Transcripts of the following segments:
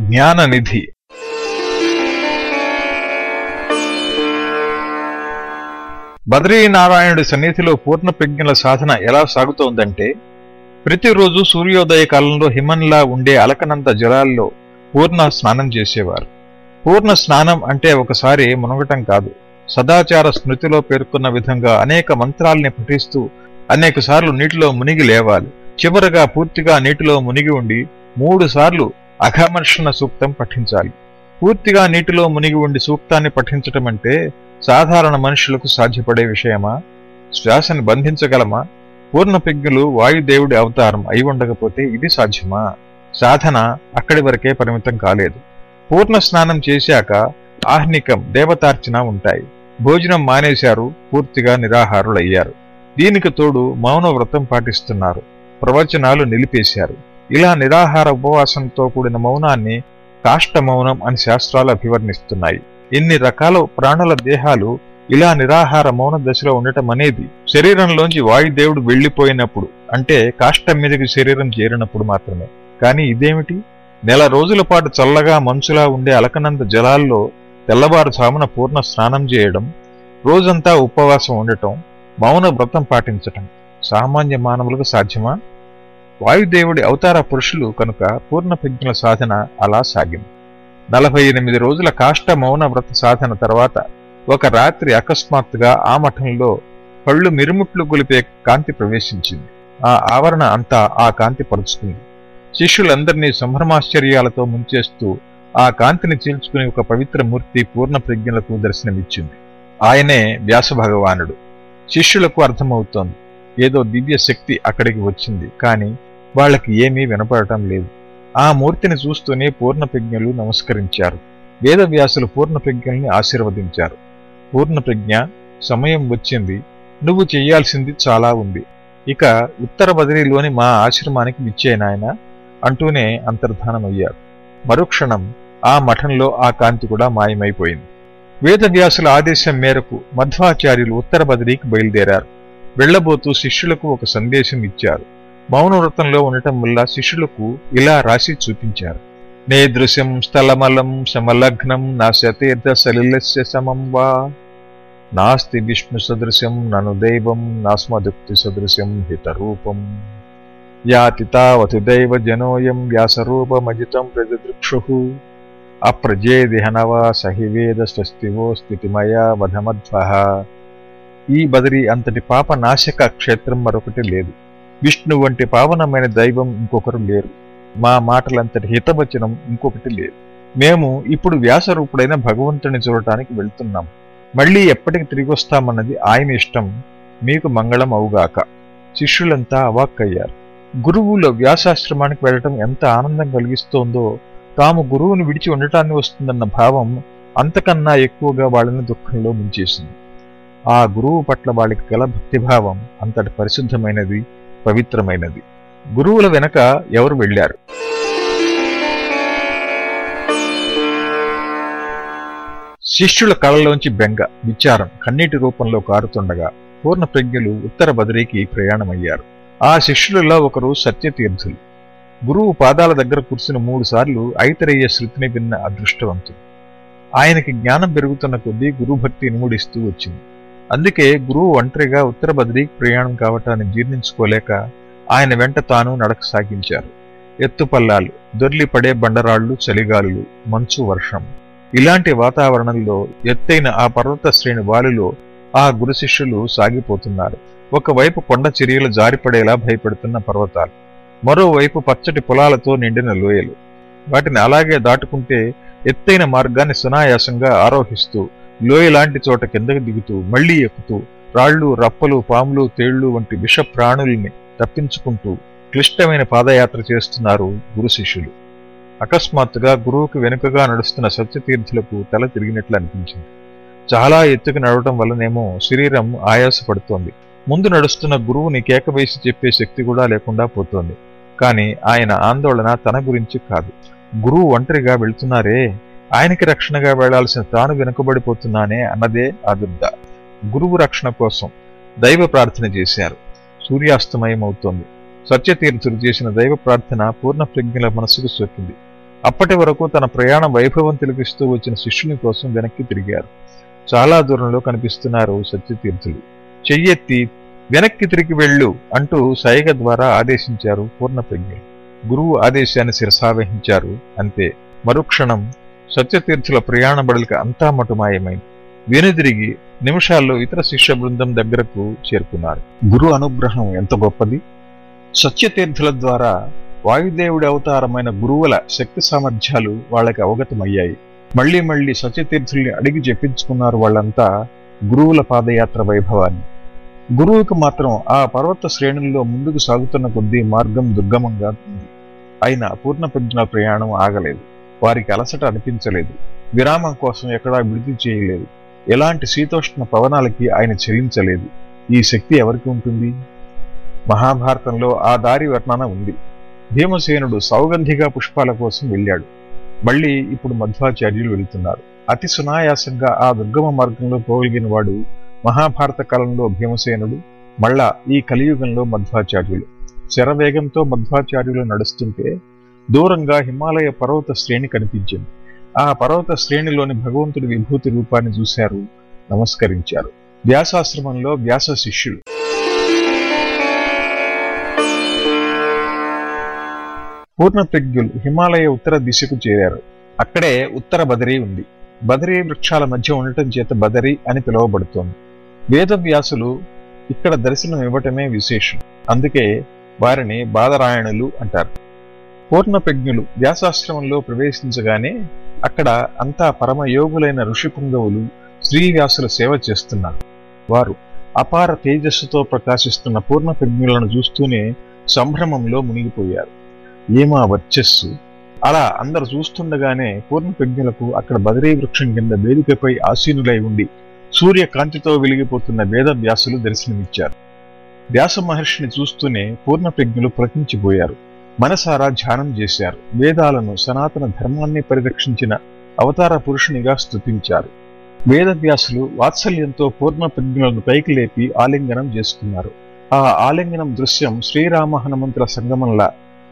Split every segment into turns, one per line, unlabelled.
జ్ఞాననిధి. బద్రీనారాయణుడి సన్నిధిలో పూర్ణ ప్రజ్ఞల సాధన ఎలా సాగుతోందంటే ప్రతిరోజు సూర్యోదయ కాలంలో హిమన్లా ఉండే అలకనంత జలాల్లో పూర్ణ స్నానం చేసేవారు. పూర్ణ స్నానం అంటే ఒకసారి మునగటం కాదు సదాచార స్మృతిలో పేర్కొన్న విధంగా అనేక మంత్రాల్ని పఠిస్తూ అనేక సార్లు నీటిలో మునిగి లేవాలి. చివరగా పూర్తిగా నీటిలో మునిగి ఉండి మూడు సార్లు అఘమర్షణ సూక్తం పఠించాలి. పూర్తిగా నీటిలో మునిగి ఉండి సూక్తాన్ని పఠించటం అంటే సాధారణ మనుషులకు సాధ్యపడే విషయమా? శ్వాసని బంధించగలమా? పూర్ణపిజ్ఞులు వాయుదేవుడి అవతారం అయి ఉండకపోతే ఇది సాధ్యమా? సాధన అక్కడి వరకే పరిమితం కాలేదు. పూర్ణ స్నానం చేశాక ఆహ్నికం దేవతార్చన ఉంటాయి. భోజనం మానేశారు పూర్తిగా నిరాహారులయ్యారు. దీనికి తోడు మౌన వ్రతం పాటిస్తున్నారు. ప్రవచనాలు నిలిపేశారు. ఇలా నిరాహార ఉపవాసంతో కూడిన మౌనాన్ని కాష్ట మౌనం అని శాస్త్రాలు అభివర్ణిస్తున్నాయి. ఇన్ని రకాల ప్రాణుల దేహాలు ఇలా నిరాహార మౌన దశలో ఉండటం అనేది శరీరంలోంచి వాయుదేవుడు వెళ్ళిపోయినప్పుడు అంటే కాష్టం మీదకి శరీరం చేరినప్పుడు మాత్రమే. కానీ ఇదేమిటి? నెల రోజుల పాటు చల్లగా మంచులా ఉండే అలకనంద జలాల్లో తెల్లవారుజామున పూర్ణ స్నానం చేయడం రోజంతా ఉపవాసం ఉండటం మౌన వ్రతం పాటించటం సామాన్య మానవులకు సాధ్యమా? వాయుదేవుడి అవతార పురుషులు కనుక పూర్ణ ప్రజ్ఞల సాధన అలా సాగింది నలభై ఎనిమిది రోజుల కాష్ట మౌన వ్రత సాధన తర్వాత ఒక రాత్రి అకస్మాత్తుగా ఆ మఠంలో కళ్ళు మిరుముట్లు గొలిపే కాంతి ప్రవేశించింది. ఆ ఆవరణ అంతా ఆ కాంతి పరుచుకుంది. శిష్యులందరినీ సంభ్రమాశ్చర్యాలతో ముంచేస్తూ ఆ కాంతిని చీల్చుకుని ఒక పవిత్ర మూర్తి పూర్ణ ప్రజ్ఞలకు దర్శనమిచ్చింది. ఆయనే వ్యాస భగవానుడు శిష్యులకు అర్థమవుతోంది. ఏదో దివ్య శక్తి అక్కడికి వచ్చింది. కానీ వాళ్ళకి ఏమీ వినపడటం లేదు. ఆ మూర్తిని చూస్తూనే పూర్ణప్రజ్ఞలు నమస్కరించారు. వేదవ్యాసులు పూర్ణప్రజ్ఞల్ని ఆశీర్వదించారు. పూర్ణప్రజ్ఞ సమయం వచ్చింది. నువ్వు చెయ్యాల్సింది చాలా ఉంది. ఇక ఉత్తర బదిలీలోని మా ఆశ్రమానికి విచ్చే నాయన అంటూనే అంతర్ధానమయ్యారు. మరుక్షణం ఆ మఠంలో ఆ కాంతి కూడా మాయమైపోయింది. వేదవ్యాసుల ఆదేశం మేరకు మధ్వాచార్యులు ఉత్తర బదిలీకి బయలుదేరారు. వెళ్ళబోతూ శిష్యులకు ఒక సందేశం ఇచ్చారు. మౌనవ్రతంలో ఉండటం వల్ల శిష్యులకు ఇలా రాసి చూపించారు. నేదృశ్యం స్థలమలం సమలగ్నం నాశతీర్థ సలిలస్య సమం వా. నాస్తి విష్ణు సదృశ్యం నను దైవం నాస్మదుక్తి సదృశ్యం హితరూపం. యాతి తావతి దైవ జనోయం వ్యాసరూపమజితం ప్రజదృక్షు. అప్రజేదిహనవా సహివేద స్వస్తివో స్థితిమయా వధమధ్వ. ఈ బదిరి అంతటి పాప నాశక క్షేత్రం మరొకటి లేదు. విష్ణు వంటి పావనమైన దైవం ఇంకొకరు లేరు. మా మాటలంతటి హితవచనం ఇంకొకటి లేదు. మేము ఇప్పుడు వ్యాసరూపుడైన భగవంతుని చూడటానికి వెళ్తున్నాం. మళ్ళీ ఎప్పటికి తిరిగి వస్తామన్నది ఆయన ఇష్టం. మీకు మంగళం అవుగాక. శిష్యులంతా అవాక్కయ్యారు. గురువులో వ్యాసాశ్రమానికి వెళ్ళటం ఎంత ఆనందం కలిగిస్తోందో తాము గురువును విడిచి ఉండటాన్ని వస్తుందన్న భావం అంతకన్నా ఎక్కువగా వాళ్ళని దుఃఖంలో ముంచేసింది. ఆ గురువు పట్ల వాళ్ళకి గల భక్తిభావం అంతటి పరిశుద్ధమైనది పవిత్రమైనది. గురువుల వెనక ఎవరు వెళ్ళారు? శిష్యుల కళలోంచి బెంగ విచారం కన్నీటి రూపంలో కారుతుండగా పూర్ణ ప్రజ్ఞలు ఉత్తర బదిరీకి ప్రయాణమయ్యారు. ఆ శిష్యులలో ఒకరు సత్యతీర్థులు. గురువు పాదాల దగ్గర కూర్చుని మూడు సార్లు ఐతరయ్య శృతిని విన్న అదృష్టవంతుడు. ఆయనకి జ్ఞానం పెరుగుతున్న కొద్దీ గురుభక్తి ఇనుముడిస్తూ వచ్చింది. అందుకే గురువు ఒంటరిగా ఉత్తర బద్రీకి ప్రయాణం కావటాన్ని జీర్ణించుకోలేక ఆయన వెంట తాను నడక సాగించారు. ఎత్తుపల్లాలు దొర్లిపడే బండరాళ్ళు చలిగాలులు మంచు వర్షం. ఇలాంటి వాతావరణంలో ఎత్తైన ఆ పర్వత శ్రేణి వాలులో ఆ గురు శిష్యులు సాగిపోతున్నారు. ఒకవైపు కొండ చర్యలు జారిపడేలా భయపెడుతున్న పర్వతాలు మరోవైపు పచ్చటి పొలాలతో నిండిన లోయలు. వాటిని అలాగే దాటుకుంటే ఎత్తైన మార్గాన్ని సునాయాసంగా ఆరోహిస్తూ లోయలాంటి చోట కిందకి దిగుతూ మళ్ళీ ఎక్కుతూ రాళ్ళు రప్పలు పాములు తేళ్ళు వంటి విష ప్రాణుల్ని తప్పించుకుంటూ క్లిష్టమైన పాదయాత్ర చేస్తున్నారు గురు శిష్యులు. అకస్మాత్తుగా గురువుకి వెనుకగా నడుస్తున్న సత్యతీర్థులకు తల తిరిగినట్లు అనిపించింది. చాలా ఎత్తుకు నడవటం వల్లనేమో శరీరం ఆయాసపడుతోంది. ముందు నడుస్తున్న గురువుని కేకవేసి చెప్పే శక్తి కూడా లేకుండా పోతోంది. కానీ ఆయన ఆందోళన తన గురించి కాదు. గురువు ఒంటరిగా వెళ్తున్నారే ఆయనకి రక్షణగా వెళ్ళాల్సిన తాను వెనుకబడిపోతున్నానే అన్నదే ఆ గురువు రక్షణ కోసం దైవ ప్రార్థన చేశారు. సూర్యాస్తమయం అవుతోంది సత్యతీర్థులు చేసిన దైవ ప్రార్థన పూర్ణ ప్రజ్ఞల మనసుకు సోకింది. అప్పటి వరకు తన ప్రయాణం వైభవం తిలకిస్తూ వచ్చిన శిష్యుని కోసం వెనక్కి తిరిగారు. చాలా దూరంలో కనిపిస్తున్నారు సత్యతీర్థులు. చెయ్యెత్తి వెనక్కి తిరిగి వెళ్ళు అంటూ సైగ ద్వారా ఆదేశించారు పూర్ణ ప్రజ్ఞ. గురువు ఆదేశాన్ని శిరసావహించారు అంతే. మరుక్షణం సత్యతీర్థుల ప్రయాణ బడులకి అంతా మటుమాయమైంది వెనుదిరిగి నిమిషాల్లో ఇతర శిష్య బృందం దగ్గరకు చేరుకున్నారు. గురు అనుగ్రహం ఎంత గొప్పది? సత్యతీర్థుల ద్వారా వాయుదేవుడి అవతారమైన గురువుల శక్తి సామర్థ్యాలు వాళ్ళకి అవగతమయ్యాయి. మళ్ళీ మళ్ళీ సత్యతీర్థుల్ని అడిగి చెప్పించుకున్నారు వాళ్ళంతా గురువుల పాదయాత్ర వైభవాన్ని. గురువుకు మాత్రం ఆ పర్వత శ్రేణుల్లో ముందుకు సాగుతున్న కొద్దీ మార్గం దుర్గమంగా ఉంది. అయినా పూర్ణప్రజ్ఞ ప్రయాణం ఆగలేదు. వారికి అలసట అనిపించలేదు. విరామం కోసం ఎక్కడా విడుదల చేయలేదు. ఎలాంటి శీతోష్ణ పవనాలకి ఆయన చెల్లించలేదు ఈ శక్తి ఎవరికి ఉంటుంది? మహాభారతంలో ఆ దారి వర్ణన ఉంది. భీమసేనుడు సౌగంధిగా పుష్పాల కోసం వెళ్ళాడు. మళ్ళీ ఇప్పుడు మధ్వాచార్యులు వెళుతున్నారు. అతి సునాయాసంగా ఆ దుర్గమ మార్గంలో పోగలిగిన వాడు మహాభారత కాలంలో భీమసేనుడు మళ్ళా ఈ కలియుగంలో మధ్వాచార్యులు. శరవేగంతో మధ్వాచార్యులు నడుస్తుంటే దూరంగా హిమాలయ పర్వత శ్రేణి కనిపించింది. ఆ పర్వత శ్రేణిలోని భగవంతుడి విభూతి రూపాన్ని చూశారు నమస్కరించారు. వ్యాసాశ్రమంలో వ్యాస శిష్యులు. పూర్ణప్రజ్ఞులు హిమాలయ ఉత్తర దిశకు చేరారు. అక్కడే ఉత్తర బదరీ ఉంది. బదరీ వృక్షాల మధ్య ఉండటం చేత బదరి అని పిలువబడుతోంది. వేదవ్యాసులు ఇక్కడ దర్శనం ఇవ్వటమే విశేషం. అందుకే వారిని బాదరాయణులు అంటారు. పూర్ణప్రజ్ఞులు వ్యాసాశ్రమంలో ప్రవేశించగానే అక్కడ అంతా పరమయోగులైన ఋషిపుంగవులు శ్రీవ్యాసుల సేవ చేస్తున్నారు. వారు అపార తేజస్సుతో ప్రకాశిస్తున్న పూర్ణప్రజ్ఞులను చూస్తూనే సంభ్రమంలో మునిగిపోయారు. ఏమా వర్చస్సు? అలా అందరు చూస్తుండగానే పూర్ణప్రజ్ఞులకు అక్కడ బదరీ వృక్షం కింద వేదికపై ఆసీనులై ఉండి సూర్యకాంతితో వెలిగిపోతున్న వేదవ్యాసులు దర్శనమిచ్చారు. వ్యాస మహర్షిని చూస్తూనే పూర్ణప్రజ్ఞులు ప్రకించిపోయారు మనసారా ధ్యానం చేశారు. వేదాలను సనాతన ధర్మాన్ని పరిరక్షించిన అవతార పురుషునిగా స్థుతించారు వేదవ్యాసులు వాత్సల్యంతో పూర్ణప్రజ్ఞులను పైకి లేపి ఆలింగనం చేసుకున్నారు. ఆ ఆలింగనం దృశ్యం శ్రీరామ హనుమంతుల సంగమంలా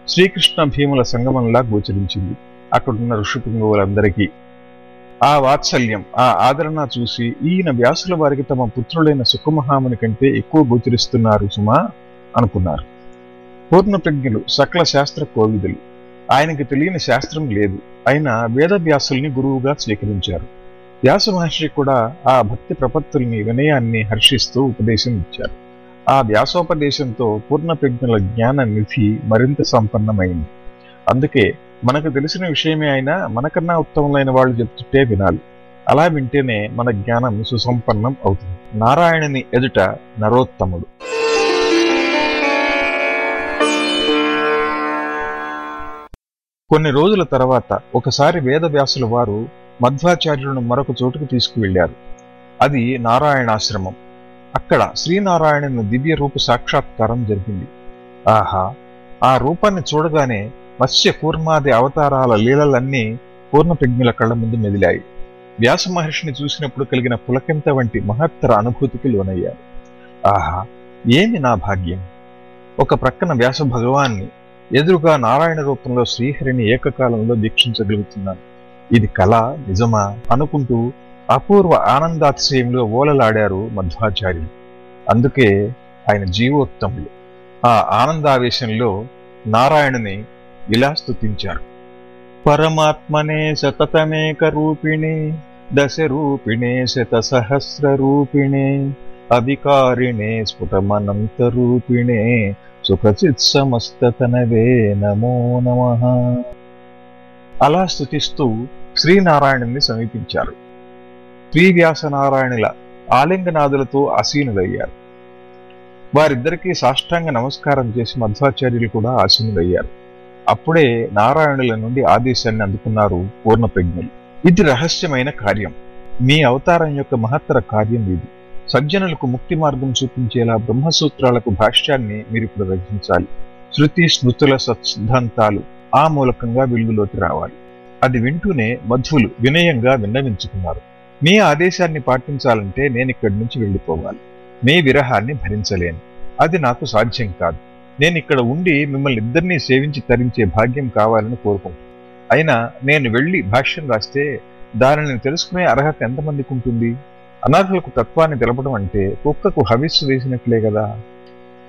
శ్రీకృష్ణ భీముల సంగమంలా గోచరించింది. అక్కడున్న ఋషిపుంగువులందరికీ ఆ వాత్సల్యం ఆ ఆదరణ చూసి ఈయన వ్యాసుల వారికి తమ పుత్రులైన సుఖమహాముని కంటే ఎక్కువ గోచరిస్తున్నారు సుమా అనుకున్నారు. పూర్ణప్రజ్ఞులు సకల శాస్త్ర కోవిదులు. ఆయనకి తెలియని శాస్త్రం లేదు. అయినా వేదవ్యాసుల్ని గురువుగా స్వీకరించారు. వ్యాస మహర్షి కూడా ఆ భక్తి ప్రపత్తుల్ని వినయాన్ని హర్షిస్తూ ఉపదేశం ఇచ్చారు. ఆ వ్యాసోపదేశంతో పూర్ణప్రజ్ఞుల జ్ఞాన నిధి మరింత సంపన్నమైంది. అందుకే మనకు తెలిసిన విషయమే అయినా మనకన్నా ఉత్తములైన వాళ్ళు చెప్తుంటే వినాలి. అలా వింటేనే మన జ్ఞానం సుసంపన్నం అవుతుంది. నారాయణుని ఎదుట నరోత్తముడు. కొన్ని రోజుల తర్వాత ఒకసారి వేదవ్యాసుల వారు మధ్వాచార్యులను మరొక చోటుకు తీసుకువెళ్ళారు అది నారాయణాశ్రమం. అక్కడ శ్రీనారాయణుని దివ్య రూప సాక్షాత్కారం జరిగింది. ఆహా! ఆ రూపాన్ని చూడగానే మత్స్య కూర్మాది అవతారాల లీలలన్నీ పూర్ణప్రజ్ఞుల కళ్ళ ముందు మెదిలాయి. వ్యాస మహర్షిని చూసినప్పుడు కలిగిన పులకింత వంటి మహత్తర అనుభూతికి లోనయ్యారు. ఆహా! ఏమి నా భాగ్యం? ఒక ప్రక్కన వ్యాస భగవాన్ని ఎదురుగా నారాయణ రూపంలో శ్రీహరిని ఏకకాలంలో వీక్షించగలుగుతున్నాను ఇది కళ నిజమా అనుకుంటూ అపూర్వ ఆనందాతిశయంలో ఓలలాడారు మధ్వాచార్యులు. అందుకే ఆయన జీవోత్తములు. ఆ ఆనందావేశంలో నారాయణుని ఇలా స్థుతించారు పరమాత్మనే సతతమేక రూపిణే దశ రూపిణే శత సహస్ర రూపిణే అవికారిణే స్ఫుటమనంత సుఖచిత్ సమస్తతనవే నమో. నమ అలా స్థుతిస్తూ శ్రీనారాయణుని సమీపించారు. శ్రీవ్యాసనారాయణుల ఆలింగనాథులతో ఆసీనులయ్యారు. వారిద్దరికీ సాష్టాంగ నమస్కారం చేసి మధ్వాచార్యులు కూడా ఆసీనులయ్యారు. అప్పుడే నారాయణుల నుండి ఆదేశాన్ని అందుకున్నారు పూర్ణప్రజ్ఞులు. ఇది రహస్యమైన కార్యం. మీ అవతారం యొక్క మహత్తర కార్యం ఇది. సజ్జనులకు ముక్తి మార్గం చూపించేలా బ్రహ్మసూత్రాలకు భాష్యాన్ని మీరు ఇప్పుడు రచించాలి. శృతి స్మృతుల సత్సిద్ధాంతాలు ఆ మూలకంగా వెలుగులోకి రావాలి. అది వింటూనే మధ్వులు వినయంగా విన్నవించుకున్నారు. మీ ఆదేశాన్ని పాటించాలంటే నేను ఇక్కడి నుంచి వెళ్ళిపోవాలి. మీ విరహాన్ని భరించలేను. అది నాకు సాధ్యం కాదు. నేను ఇక్కడ ఉండి మిమ్మల్ని ఇద్దరినీ సేవించి తరించే భాగ్యం కావాలని కోరుకుంటున్నాను. అయినా నేను వెళ్ళి భాష్యం రాస్తే దానిని తెలుసుకునే అర్హత ఎంతమందికి ఉంటుంది? అనాథులకు తత్వాన్ని తెలపడం అంటే కుక్కకు హవిస్సు వేసినట్లే కదా?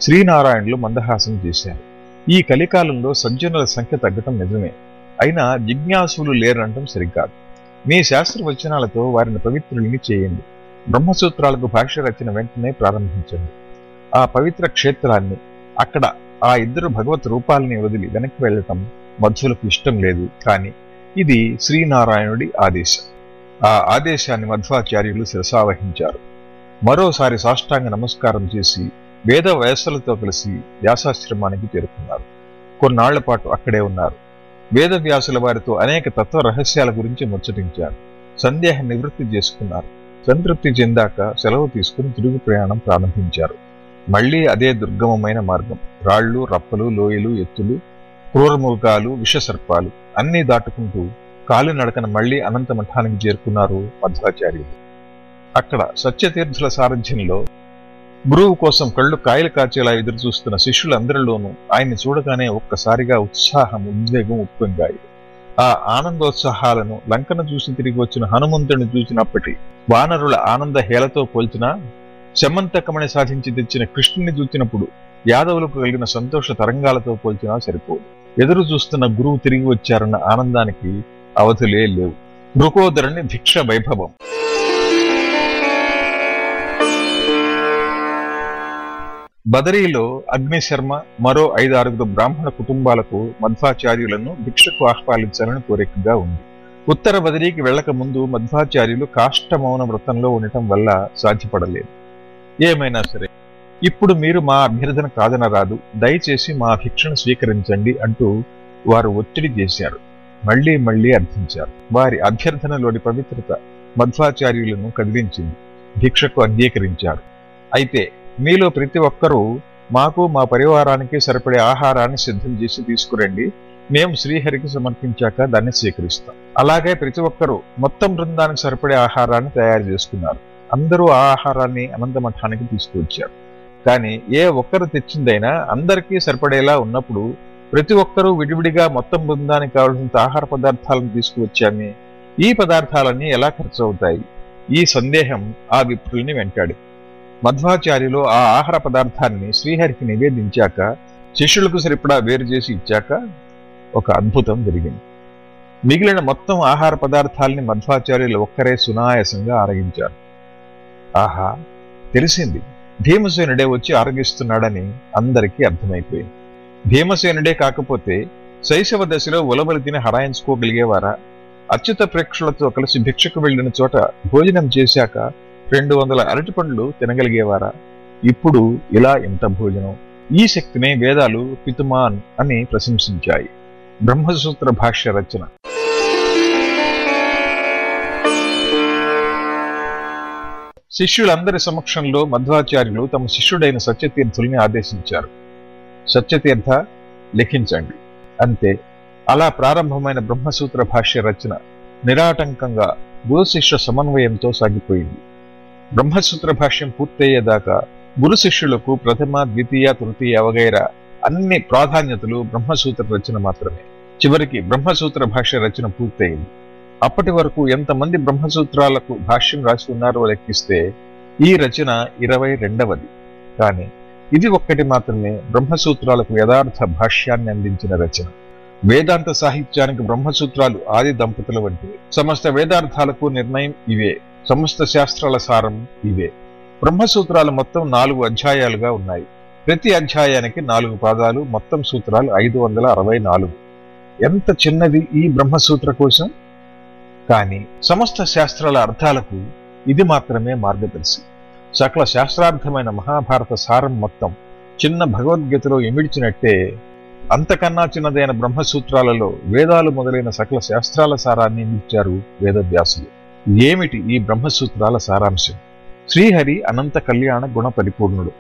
శ్రీనారాయణులు మందహాసం చేశారు. ఈ కలికాలంలో సజ్జనుల సంఖ్య తగ్గటం నిజమే. అయినా జిజ్ఞాసులు లేరంటం సరికాదు మీ శాస్త్ర వచనాలతో వారిని పవిత్రుల్ని చేయండి. బ్రహ్మసూత్రాలకు భాష్య రచన వెంటనే ప్రారంభించండి. ఆ పవిత్ర క్షేత్రాన్ని అక్కడ ఆ ఇద్దరు భగవత్ రూపాలని వదిలి వెనక్కి వెళ్ళటం మధ్యులకు ఇష్టం లేదు. కానీ ఇది శ్రీనారాయణుడి ఆదేశం. ఆ ఆదేశాన్ని మధ్వాచార్యులు శిరసావహించారు మరోసారి సాష్టాంగ నమస్కారం చేసి వేద వయస్సులతో కలిసి వ్యాసాశ్రమానికి చేరుకున్నారు. కొన్నాళ్ళ పాటు అక్కడే ఉన్నారు. వేదవ్యాసుల వారితో అనేక తత్వ రహస్యాల గురించి ముచ్చటించారు. సందేహం నివృత్తి చేసుకున్నారు. సంతృప్తి చెందాక సెలవు తీసుకుని తిరుగు ప్రయాణం ప్రారంభించారు. మళ్ళీ అదే దుర్గమమైన మార్గం. రాళ్ళు రప్పలు లోయలు ఎత్తులు క్రూరమృగాలు విషసర్పాలు అన్నీ దాటుకుంటూ కాలినడకన మళ్ళీ అనంత మఠానికి చేరుకున్నారు మధ్వాచార్యులు అక్కడ సత్యతీర్థుల సారథ్యంలో గురువు కోసం కళ్ళు కాయలు కాచేలా ఎదురు చూస్తున్న శిష్యులందరిలోనూ ఆయన్ని చూడగానే ఒక్కసారిగా ఉత్సాహం ఉద్వేగం ఉప్పొంగాయి. ఆ ఆనందోత్సాహాలను లంకను చూసి తిరిగి వచ్చిన హనుమంతుడిని చూసినప్పటి వానరుల ఆనంద హేళతో పోల్చినా శమంతకమణి సాధించి తెచ్చిన కృష్ణుని చూచినప్పుడు యాదవులకు కలిగిన సంతోష తరంగాలతో పోల్చినా సరిపోదు. ఎదురు చూస్తున్న గురువు తిరిగి వచ్చారన్న ఆనందానికి అవధులే లేవు. మృకోదరుని భిక్ష వైభవం. బదరీలో అగ్నిశర్మ మరో ఐదారుగురు బ్రాహ్మణ కుటుంబాలకు మధ్వాచార్యులను భిక్షకు ఆహ్వానించాలని కోరికగా ఉంది. ఉత్తర బదరీకి వెళ్ళక ముందు మధ్వాచార్యులు కాష్టమౌన వ్రతంలో ఉండటం వల్ల సాధ్యపడలేదు. ఏమైనా సరే ఇప్పుడు మీరు మా అభ్యర్థన కాదనరాదు దయచేసి మా భిక్షను స్వీకరించండి అంటూ వారు ఒత్తిడి చేశారు. మళ్ళీ మళ్ళీ అర్థించారు. వారి అభ్యర్థనలోని పవిత్రత మధ్వాచార్యులను కదిలించింది. భిక్షకు అంగీకరించారు. అయితే మీలో ప్రతి ఒక్కరూ మాకు మా పరివారానికి సరిపడే ఆహారాన్ని సిద్ధం చేసి తీసుకురండి. మేము శ్రీహరికి సమర్పించాక దాన్ని స్వీకరిస్తాం. అలాగే ప్రతి ఒక్కరూ మొత్తం బృందానికి సరిపడే ఆహారాన్ని తయారు చేసుకున్నారు. అందరూ ఆ ఆహారాన్ని అనంత మఠానికి తీసుకువచ్చారు. కానీ ఏ ఒక్కరు తెచ్చిందైనా అందరికీ సరిపడేలా ఉన్నప్పుడు ప్రతి ఒక్కరూ విడివిడిగా మొత్తం బృందానికి కావలసినంత ఆహార పదార్థాలను తీసుకువచ్చామే ఈ పదార్థాలన్నీ ఎలా ఖర్చు అవుతాయి ఈ సందేహం ఆ విప్రుల్ని వెంటాడు. మధ్వాచార్యులు ఆ ఆహార పదార్థాన్ని శ్రీహరికి నివేదించాక శిష్యులకు సరిపడా వేరు చేసి ఇచ్చాక ఒక అద్భుతం జరిగింది. మిగిలిన మొత్తం ఆహార పదార్థాల్ని మధ్వాచార్యులు ఒక్కరే సునాయాసంగా ఆరగించారు. ఆహా! తెలిసింది. భీమసేనుడే వచ్చి ఆరగిస్తున్నాడని అందరికీ అర్థమైపోయింది. భీమసేనుడే కాకపోతే శైశవ దశలో ఉలబలి తిని హరాయించుకోగలిగేవారా అచ్యుత ప్రేక్షకులతో కలిసి భిక్షకు వెళ్ళిన చోట భోజనం చేశాక రెండు వందల అరటిపండ్లు తినగలిగేవారా? ఇప్పుడు ఇలా ఇంత భోజనం. ఈ శక్తినే వేదాలు పితుమాన్ అని ప్రశంసించాయి. బ్రహ్మసూత్ర భాష్య రచన. శిష్యులందరి సమక్షంలో మధ్వాచార్యులు తమ శిష్యుడైన సత్యతీర్థుల్ని ఆదేశించారు. సత్యతీర్థ లిఖించండి. అంతే. అలా ప్రారంభమైన బ్రహ్మసూత్ర భాష్య రచన నిరాటంకంగా గురుశిష్య సమన్వయంతో సాగిపోయింది. బ్రహ్మసూత్ర భాష్యం పూర్తయ్యేదాకా గురు శిష్యులకు ప్రథమ ద్వితీయ తృతీయ వగైరా అన్ని ప్రాధాన్యతలు బ్రహ్మసూత్ర రచన మాత్రమే. చివరికి బ్రహ్మసూత్ర భాష్య రచన పూర్తయింది. అప్పటి వరకు ఎంతమంది బ్రహ్మసూత్రాలకు భాష్యం రాసి ఉన్నారో లెక్కిస్తే ఈ రచన ఇరవై రెండవది. కానీ ఇది ఒక్కటి మాత్రమే బ్రహ్మసూత్రాలకు యథార్థ భాష్యాన్ని అందించిన రచన. వేదాంత సాహిత్యానికి బ్రహ్మసూత్రాలు ఆది దంపతుల వంటివి సమస్త వేదార్థాలకు నిర్ణయం ఇవే. సమస్త శాస్త్రాల సారం ఇవే. బ్రహ్మసూత్రాలు మొత్తం నాలుగు అధ్యాయాలుగా ఉన్నాయి. ప్రతి అధ్యాయానికి నాలుగు పాదాలు మొత్తం సూత్రాలు ఐదు వందల అరవై నాలుగు. ఎంత చిన్నది ఈ బ్రహ్మసూత్ర కోసం? కానీ సమస్త శాస్త్రాల అర్థాలకు ఇది మాత్రమే మార్గదర్శి. సకల శాస్త్రార్థమైన మహాభారత సారం మొత్తం చిన్న భగవద్గీతలో ఇమిడ్చినట్టే అంతకన్నా చిన్నదైన బ్రహ్మసూత్రాలలో వేదాలు మొదలైన సకల శాస్త్రాల సారాన్ని ఇచ్చారు వేదవ్యాసులు. ఏమిటి ఈ బ్రహ్మసూత్రాల సారాంశం? శ్రీహరి అనంత కళ్యాణ గుణ పరిపూర్ణుడు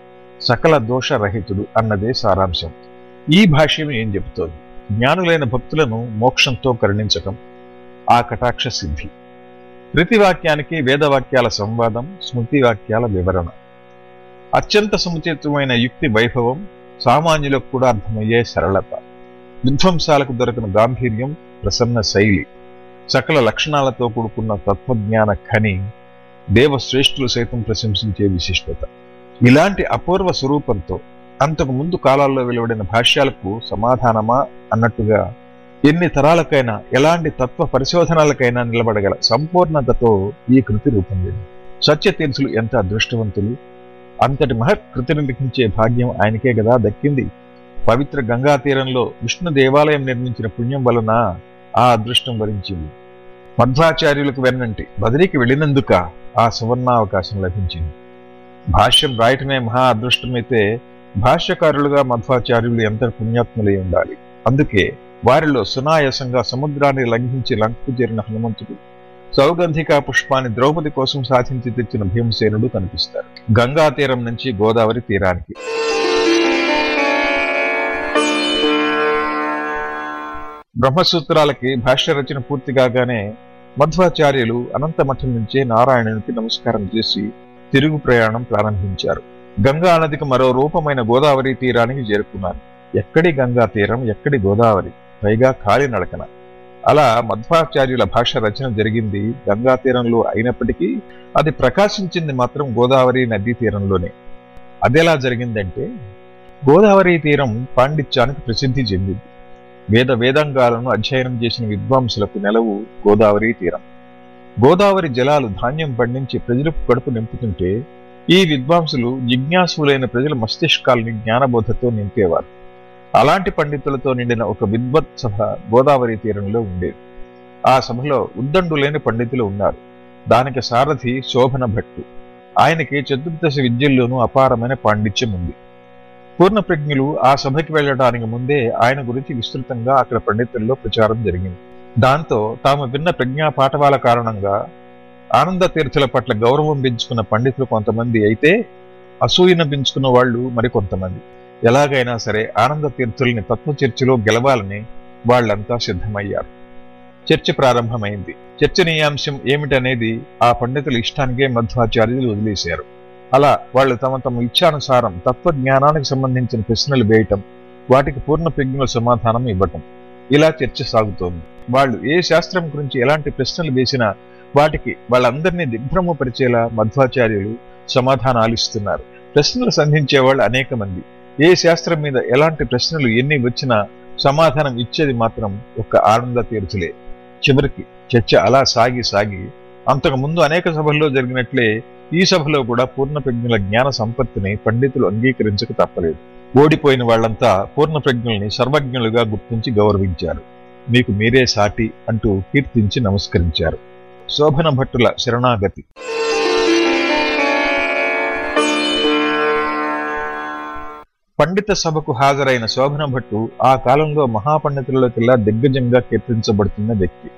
సకల దోషరహితుడు అన్నదే సారాంశం. ఈ భాష్యం ఏం చెబుతోంది? జ్ఞానులైన భక్తులను మోక్షంతో కరుణించటం ఆ కటాక్ష సిద్ధి. ప్రతి వాక్యానికి వేదవాక్యాల సంవాదం స్మృతి వాక్యాల వివరణ. అత్యంత సముచితమైన యుక్తి వైభవం సామాన్యులకు కూడా అర్థమయ్యే సరళత. విధ్వంసాలకు దొరికిన గాంభీర్యం ప్రసన్న శైలి. సకల లక్షణాలతో కూడుకున్న తత్వజ్ఞాన ఖని దేవశ్రేష్ఠులు సైతం ప్రశంసించే విశిష్టత. ఇలాంటి అపూర్వ స్వరూపంతో అంతకు ముందు కాలాల్లో వెలువడిన భాష్యాలకు సమాధానమా అన్నట్టుగా ఎన్ని తరాలకైనా ఎలాంటి తత్వ పరిశోధనలకైనా నిలబడగల సంపూర్ణతతో ఈ కృతి రూపొందింది. సత్యతీర్థులు ఎంత అదృష్టవంతులు? అంతటి మహత్ కృతిని లిఖించే భాగ్యం ఆయనకే గదా దక్కింది. పవిత్ర గంగా తీరంలో విష్ణు దేవాలయం నిర్మించిన పుణ్యం వలన ఆ అదృష్టం వరించింది. మధ్వాచార్యులకు వెన్నంటి బదిలీకి వెళ్ళినందుక ఆ సువర్ణావకాశం లభించింది. భాష్యం రాయటమే మహా అదృష్టమైతే భాష్యకారులుగా మధ్వాచార్యులు ఎంత పుణ్యాత్ములై ఉండాలి. అందుకే వారిలో సునాయాసంగా సముద్రాన్ని లంఘించి లంకకు చేరిన హనుమంతుడు సౌగంధిక పుష్పాన్ని ద్రౌపది కోసం సాధించి తెచ్చిన భీమసేనుడు కనిపిస్తారు గంగా తీరం నుంచి గోదావరి తీరానికి. బ్రహ్మసూత్రాలకి భాష్య రచన పూర్తి కాగానే మధ్వాచార్యులు అనంతమఠం నుంచే నారాయణునికి నమస్కారం చేసి తిరుగు ప్రయాణం ప్రారంభించారు. గంగా నదికి మరో రూపమైన గోదావరి తీరానికి చేరుకున్నారు. ఎక్కడి గంగా తీరం ఎక్కడి గోదావరి? పైగా కాలినడకన అలా మధ్వాచార్యుల భాష రచన జరిగింది గంగా తీరంలో అయినప్పటికీ అది ప్రకాశించింది మాత్రం గోదావరి నదీ తీరంలోనే. అదెలా జరిగిందంటే గోదావరి తీరం పాండిత్యానికి ప్రసిద్ధి చెందింది. వేద వేదాంగాలను అధ్యయనం చేసిన విద్వాంసులకు నెలవు గోదావరి తీరం. గోదావరి జలాలు ధాన్యం పండించి ప్రజలకు కడుపు నింపుతుంటే ఈ విద్వాంసులు జిజ్ఞాసులైన ప్రజల మస్తిష్కాలని జ్ఞానబోధతో నింపేవారు. అలాంటి పండితులతో నిండిన ఒక విద్వత్ సభ గోదావరి తీరంలో ఉండేది. ఆ సభలో ఉద్దండులేని పండితులు ఉన్నారు. దానికి సారథి శోభన భట్టు. ఆయనకి చతుర్దశ విద్యల్లోనూ అపారమైన పాండిత్యం ఉంది. పూర్ణప్రజ్ఞులు ఆ సభకి వెళ్ళడానికి ముందే ఆయన గురించి విస్తృతంగా అక్కడ పండితుల్లో ప్రచారం జరిగింది. దాంతో తాము విన్న ప్రజ్ఞా పాఠవాల కారణంగా ఆనంద తీర్థుల పట్ల గౌరవం పెంచుకున్న పండితులు కొంతమంది అయితే అసూయన పెంచుకున్న వాళ్ళు మరికొంతమంది. ఎలాగైనా సరే ఆనంద తీర్థుల్ని తత్వ చర్చిలో గెలవాలని వాళ్ళంతా సిద్ధమయ్యారు. చర్చ ప్రారంభమైంది. చర్చనీయాంశం ఏమిటనేది ఆ పండితుల ఇష్టానికే మధ్వాచార్యులు వదిలేశారు. అలా వాళ్ళు తమ తమ ఇచ్చానుసారం తత్వజ్ఞానానికి సంబంధించిన ప్రశ్నలు వేయటం వాటికి పూర్ణ ప్రజ్ఞల సమాధానం ఇవ్వటం ఇలా చర్చ సాగుతోంది. వాళ్ళు ఏ శాస్త్రం గురించి ఎలాంటి ప్రశ్నలు వేసినా వాటికి వాళ్ళందరినీ దిగ్భ్రమపరిచేలా మధ్వాచార్యులు సమాధానాలు ఇస్తున్నారు ప్రశ్నలు సంధించే వాళ్ళు అనేక మంది ఏ శాస్త్రం మీద ఎలాంటి ప్రశ్నలు ఎన్ని వచ్చినా సమాధానం ఇచ్చేది మాత్రం ఒక్క ఆనంద తీర్చులే. చివరికి చర్చ అలా సాగి సాగి అంతకు ముందు అనేక సభల్లో జరిగినట్లే ఈ సభలో కూడా పూర్ణప్రజ్ఞుల జ్ఞాన సంపత్తిని పండితులు అంగీకరించక తప్పలేదు. ఓడిపోయిన వాళ్ళంతా పూర్ణప్రజ్ఞుల్ని సర్వజ్ఞులుగా గుర్తించి గౌరవించారు. మీకు మీరే సాటి అంటూ కీర్తించి నమస్కరించారు. శోభన భట్టుల శరణాగతి. పండిత సభకు హాజరైన శోభన భట్టు ఆ కాలంలో మహాపండితులలోకెల్లా దిగ్గజంగా కీర్తించబడుతున్న వ్యక్తి.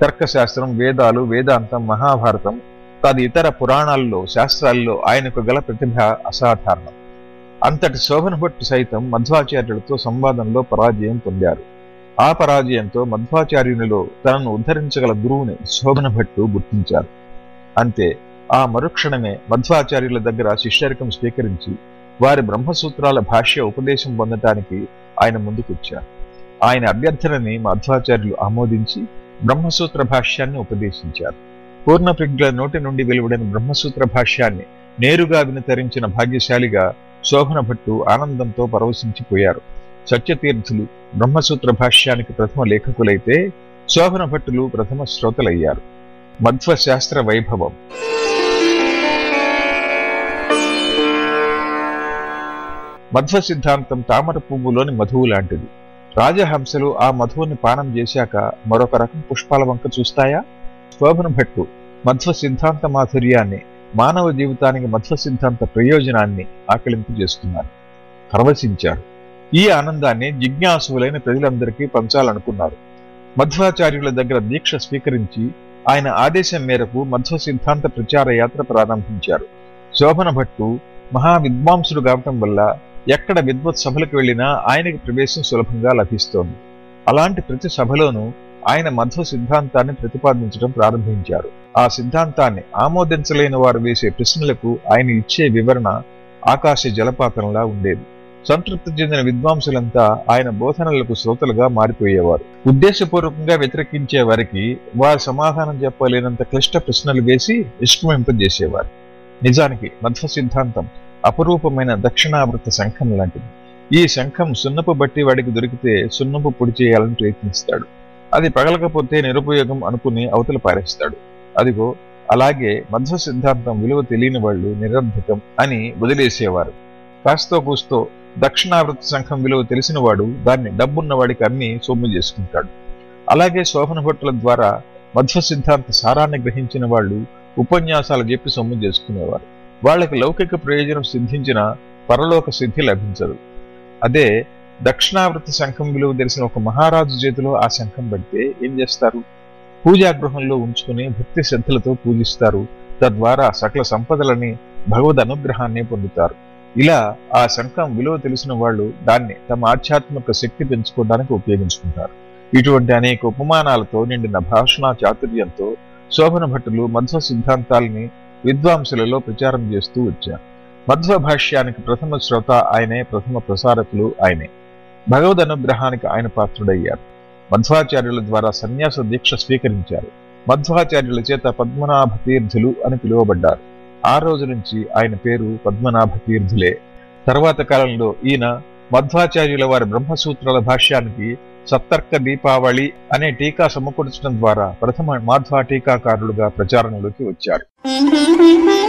తర్కశాస్త్రం వేదాలు వేదాంతం మహాభారతం తది ఇతర పురాణాల్లో శాస్త్రాల్లో ఆయనకు గల ప్రతిభ అసాధారణం. అంతటి శోభన భట్టు సైతం మధ్వాచార్యులతో సంవాదంలో పరాజయం పొందారు. ఆ పరాజయంతో మధ్వాచార్యునిలో తనను ఉద్ధరించగల గురువుని శోభన భట్టు గుర్తించారు. అంతే ఆ మరుక్షణమే మధ్వాచార్యుల దగ్గర శిష్యరికం స్వీకరించి వారి బ్రహ్మసూత్రాల భాష్య ఉపదేశం పొందటానికి ఆయన ముందుకొచ్చారు. ఆయన అభ్యర్థనని మధ్వాచార్యులు ఆమోదించి బ్రహ్మసూత్ర భాష్యాన్ని ఉపదేశించారు. పూర్ణప్రజ్ఞ నోటి నుండి వెలువడిన బ్రహ్మసూత్ర భాష్యాన్ని నేరుగా వినతరించిన భాగ్యశాలిగా శోభన భట్టు ఆనందంతో పరవశించిపోయారు. సత్యతీర్థులు బ్రహ్మసూత్ర భాష్యానికి ప్రథమ లేఖకులైతే శోభన భట్టులు ప్రథమ శ్రోతలయ్యారు. మధ్వ శాస్త్ర వైభవం. మధ్వ సిద్ధాంతం తామర పువ్వులోని మధువు లాంటిది. రాజహంసలు ఆ మధువుని పానం చేశాక మరొక రకం పుష్పాల వంక చూస్తాయా? శోభన భట్టు మధ్వ సిద్ధాంత మాధుర్యాన్ని మానవ జీవితానికి మధ్వ సిద్ధాంత ప్రయోజనాన్ని ఆకలింపు చేస్తున్నారు. పరవశించారు. ఈ ఆనందాన్ని జిజ్ఞాసులైన ప్రజలందరికీ పంచాలనుకున్నారు. మధ్వాచార్యుల దగ్గర దీక్ష స్వీకరించి ఆయన ఆదేశం మేరకు మధ్వ సిద్ధాంత ప్రచార యాత్ర ప్రారంభించారు. శోభన భట్టు మహావిద్వాంసుడు కావటం వల్ల ఎక్కడ విద్వత్ సభలకు వెళ్ళినా ఆయనకి ప్రవేశం సులభంగా లభిస్తోంది. అలాంటి ప్రతి సభలోనూ ఆయన మధ్వ సిద్ధాంతాన్ని ప్రతిపాదించడం ప్రారంభించారు. ఆ సిద్ధాంతాన్ని ఆమోదించలేని వారు వేసే ప్రశ్నలకు ఆయన ఇచ్చే వివరణ ఆకాశ జలపాతంలా ఉండేది. సంతృప్తి చెందిన విద్వాంసులంతా ఆయన బోధనలకు శ్రోతలుగా మారిపోయేవారు. ఉద్దేశపూర్వకంగా వ్యతిరేకించే వారికి వారు సమాధానం చెప్పలేనంత క్లిష్ట ప్రశ్నలు వేసి నిష్క్రమింపజేసేవారు నిజానికి మధ్వ సిద్ధాంతం అపరూపమైన దక్షిణావృత శంఖం లాంటిది. ఈ శంఖం సున్నపు బట్టి వాడికి దొరికితే సున్నపు పొడి చేయాలని ప్రయత్నిస్తాడు. అది పగలకపోతే నిరుపయోగం అనుకుని అవతల పారేస్తాడు. అదిగో అలాగే మధ్య సిద్ధాంతం విలువ తెలియని వాళ్ళు నిరర్ధకం అని వదిలేసేవారు. కాస్తో కూస్తో దక్షిణావృత శంఖం విలువ తెలిసినవాడు దాన్ని డబ్బున్నవాడికి అమ్మి సొమ్ము చేసుకుంటాడు. అలాగే శోభన భట్టుల ద్వారా మధ్య సిద్ధాంత సారాన్ని గ్రహించిన వాళ్ళు ఉపన్యాసాలు చెప్పి సొమ్ము చేసుకునేవారు. వాళ్ళకి లౌకిక ప్రయోజనం సిద్ధించిన పరలోక సిద్ధి లభించదు. అదే దక్షిణావృత శంఖం విలువ తెలిసిన ఒక మహారాజు చేతిలో ఆ శంఖం పడితే ఏం చేస్తారు? పూజాగృహంలో ఉంచుకుని భక్తి శ్రద్ధలతో పూజిస్తారు. తద్వారా సకల సంపదలని భగవద్ అనుగ్రహాన్ని పొందుతారు. ఇలా ఆ శంఖం విలువ తెలిసిన వాళ్ళు దాన్ని తమ ఆధ్యాత్మిక శక్తి పెంచుకోవడానికి ఉపయోగించుకుంటారు. ఇటువంటి అనేక ఉపమానాలతో నిండిన భాషణ చాతుర్యంతో శోభన భట్టులు మధ్వ సిద్ధాంతాల్ని విద్వాంసులలో ప్రచారం చేస్తూ వచ్చారు. మధ్వ భాష్యానికి ప్రథమ శ్రోత ఆయనే ప్రథమ ప్రసారకులు ఆయనే. భగవద్ అనుగ్రహానికి ఆయన పాత్రుడయ్యారు. మధ్వాచార్యుల ద్వారా సన్యాస దీక్ష స్వీకరించారు. మధ్వాచార్యుల చేత పద్మనాభ తీర్థులు అని పిలువబడ్డారు. ఆ రోజు నుంచి ఆయన పేరు పద్మనాభ తీర్థులే తర్వాత కాలంలో ఈయన మధ్వాచార్యుల వారి బ్రహ్మసూత్రాల భాష్యానికి సత్తర్క దీపావళి అనే టీకా సమకూర్చడం ద్వారా ప్రథమ మాధ్వా టీకాకారులుగా ప్రచారంలోకి వచ్చారు. Mm-hmm.